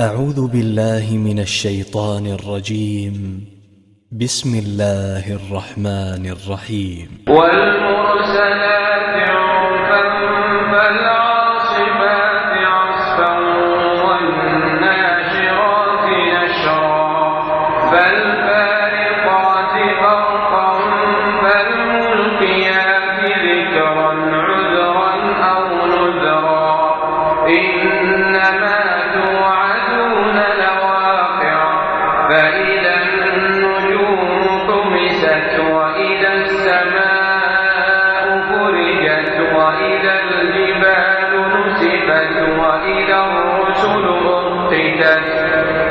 أعوذ بالله من الشيطان الرجيم. بسم الله الرحمن الرحيم. والمرسلات عرفا فالعاصفات عصفا والناشرات نشرا. فالفارقات فرقا فالملقيات ذكرا عذرا أو نذرا. إن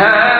هذا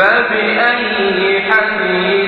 فبأي حديث